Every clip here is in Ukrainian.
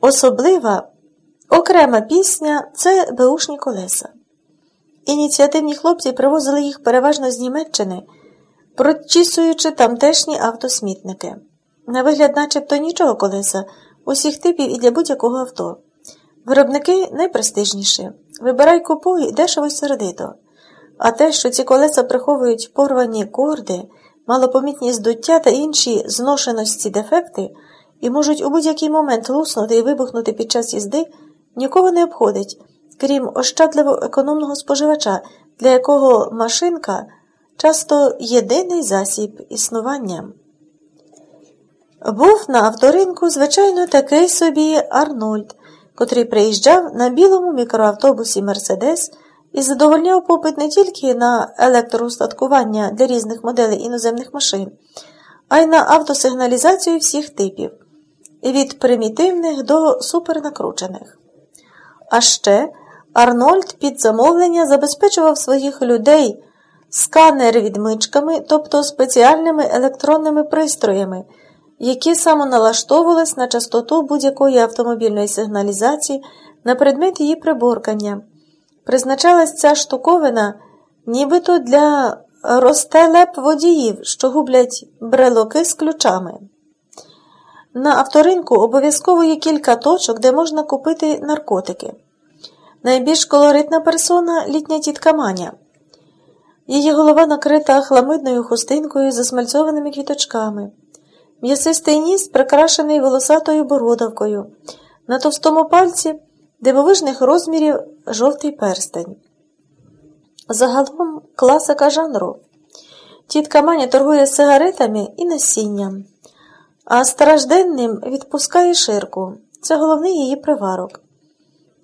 Особлива окрема пісня це беушні колеса. Ініціативні хлопці привозили їх переважно з Німеччини, прочісуючи тамтешні автосмітники. На вигляд, начебто нічого колеса, усіх типів і для будь-якого авто. Виробники найпрестижніші. Вибирай купуй дешево й сердито. А те, що ці колеса приховують порвані корди, малопомітні здуття та інші зношеності дефекти і можуть у будь-який момент луснути і вибухнути під час їзди, нікого не обходить, крім ощадливо економного споживача, для якого машинка часто єдиний засіб існування. Був на авторинку, звичайно, такий собі Арнольд, котрий приїжджав на білому мікроавтобусі Мерседес і задовольняв попит не тільки на електроустаткування для різних моделей іноземних машин, а й на автосигналізацію всіх типів, від примітивних до супернакручених. А ще Арнольд під замовлення забезпечував своїх людей сканер відмичками, тобто спеціальними електронними пристроями, які самоналаштовувались на частоту будь-якої автомобільної сигналізації на предмет її приборкання. Призначалась ця штуковина нібито для розтелеп водіїв, що гублять брелоки з ключами. На авторинку обов'язково є кілька точок, де можна купити наркотики. Найбільш колоритна персона літня тітка Маня. Її голова накрита хламидною хустинкою з засмальцьованими квіточками. М'ясистий ніс прикрашений волосатою бородавкою. На товстому пальці дивовижних розмірів жовтий перстень. Загалом класика жанру. Тітка Маня торгує сигаретами і насінням, а стражденним відпускає ширку. Це головний її приварок.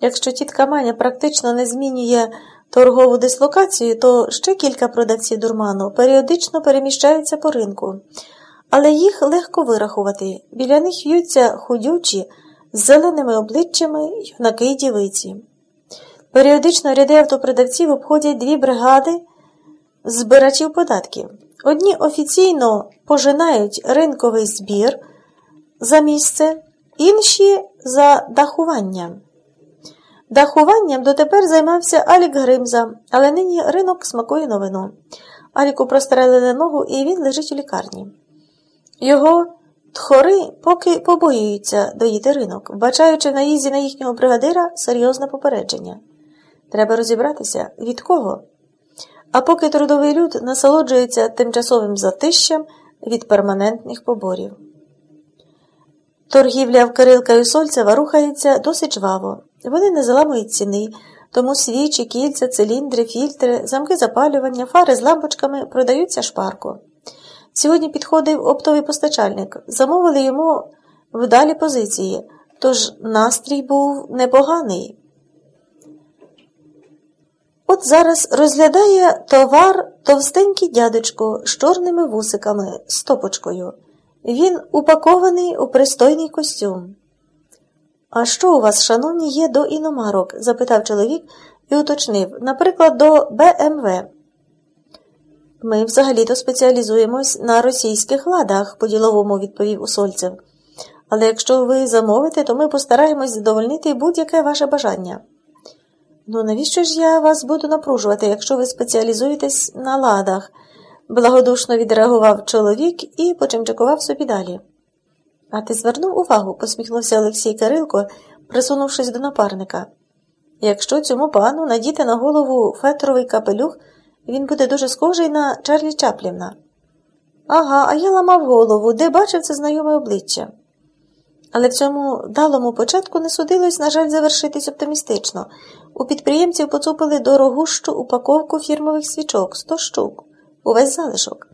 Якщо тітка Маня практично не змінює торгову дислокацію, то ще кілька продавців дурману періодично переміщаються по ринку, але їх легко вирахувати. Біля них в'ються худючі з зеленими обличчями юнаки й дівиці. Періодично ряди автопродавців обходять дві бригади збирачів податків. Одні офіційно пожинають ринковий збір за місце, інші за дахуванням. Дахуванням дотепер займався Алік Гримза, але нині ринок смакує новину. Аліку прострелили ногу, і він лежить у лікарні. Його тхори поки побоюються доїти ринок, вбачаючи в наїзді на їхнього бригадира серйозне попередження. Треба розібратися, від кого. А поки трудовий люд насолоджується тимчасовим затищем від перманентних поборів. Торгівля в Кирилка і Сольцева рухається досить жваво. Вони не заламують ціни, тому свічі, кільця, циліндри, фільтри, замки запалювання, фари з лампочками продаються шпарко. Сьогодні підходив оптовий постачальник, замовили йому вдалі позиції, тож настрій був непоганий. От зараз розглядає товар товстенький дядечко з чорними вусиками, стопочкою. Він упакований у пристойний костюм. А що у вас, шановні, є до іномарок? запитав чоловік і уточнив, наприклад, до БМВ. Ми взагалі-то спеціалізуємось на російських ладах, по-діловому відповів Усольцев. Але якщо ви замовите, то ми постараємось задовольнити будь-яке ваше бажання. Ну, навіщо ж я вас буду напружувати, якщо ви спеціалізуєтесь на ладах? благодушно відреагував чоловік і почимчикував собі далі. А ти звернув увагу, посміхнувся Олексій Кирилко, присунувшись до напарника. Якщо цьому пану надіти на голову фетровий капелюх, він буде дуже схожий на Чарлі Чаплівна. Ага, а я ламав голову, де бачив це знайоме обличчя. Але в цьому далому початку не судилось, на жаль, завершитись оптимістично. У підприємців поцупили дорогущу упаковку фірмових свічок сто штук, увесь залишок.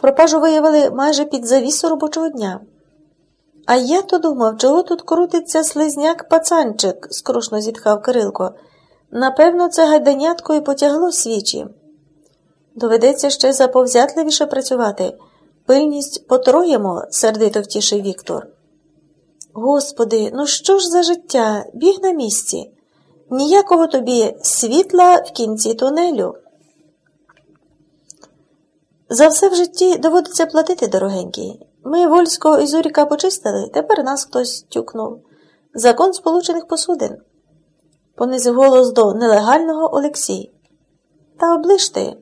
Пропажу виявили майже під завісу робочого дня. А я то думав, чого тут крутиться слизняк пацанчик, скрушно зітхав Кирилко. Напевно, це гайданятко і потягло свічі. Доведеться ще заповзятливіше працювати. Пильність потроємо, сердито втішив Віктор. Господи, ну що ж за життя? Біг на місці. Ніякого тобі світла в кінці тунелю. За все в житті доводиться платити, дорогенький. Ми Вольського і Зуріка почистили, тепер нас хтось тюкнув. Закон Сполучених Посудин. Понизив голос до нелегального Олексій. Та оближ ти.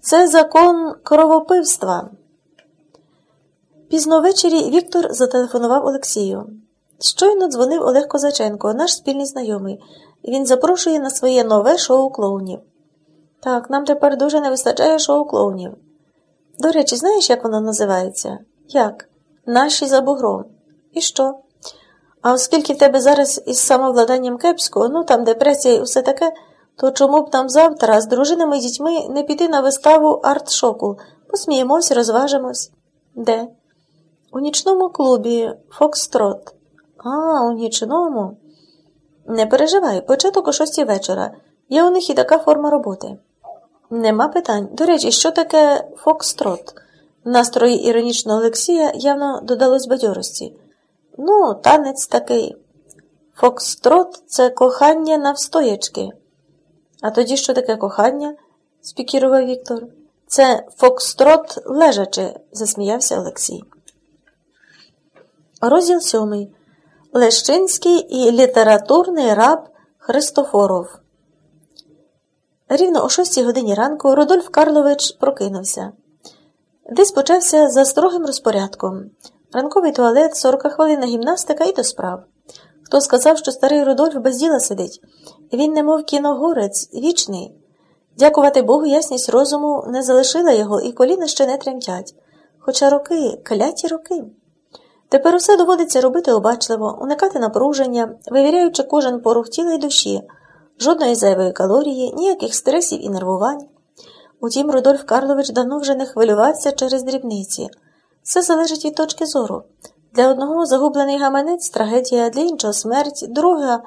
Це закон кровопивства. Пізно ввечері Віктор зателефонував Олексію. Щойно дзвонив Олег Козаченко, наш спільний знайомий. Він запрошує на своє нове шоу клоунів. Так, нам тепер дуже не вистачає шоу клоунів. До речі, знаєш, як воно називається? Як? Наші за бугром. І що? А оскільки в тебе зараз із самовладанням кепського, ну там депресія і все таке, то чому б нам завтра з дружинами і дітьми не піти на виставу арт-шоку? Посміємось, розважимось. Де? У нічному клубі Фокстрот. А, у нічному. Не переживай, початок о шостій вечора. Є у них і така форма роботи. Нема питань. До речі, що таке Фокстрот? Настрої іронічного Олексія явно додалось бадьорості. Ну, танець такий. Фокстрот це кохання навстоячки. А тоді що таке кохання? спікірував Віктор. Це Фокстрот лежачи, засміявся Олексій. Розділ сьомий. Лещинський і літературний раб Христофоров. Рівно о шостій годині ранку Рудольф Карлович прокинувся. Десь почався за строгим розпорядком. Ранковий туалет, 40 хвилинна гімнастика і до справ. Хто сказав, що старий Рудольф без діла сидить? Він, немов кіногорець, вічний. Дякувати Богу, ясність розуму не залишила його, і коліна ще не тремтять. Хоча роки, кляті роки. Тепер усе доводиться робити обачливо, уникати напруження, вивіряючи кожен порух тіла й душі, жодної зайвої калорії, ніяких стресів і нервувань. Утім, Рудольф Карлович давно вже не хвилювався через дрібниці. Все залежить від точки зору. Для одного загублений гаманець трагедія, для іншого смерть, друга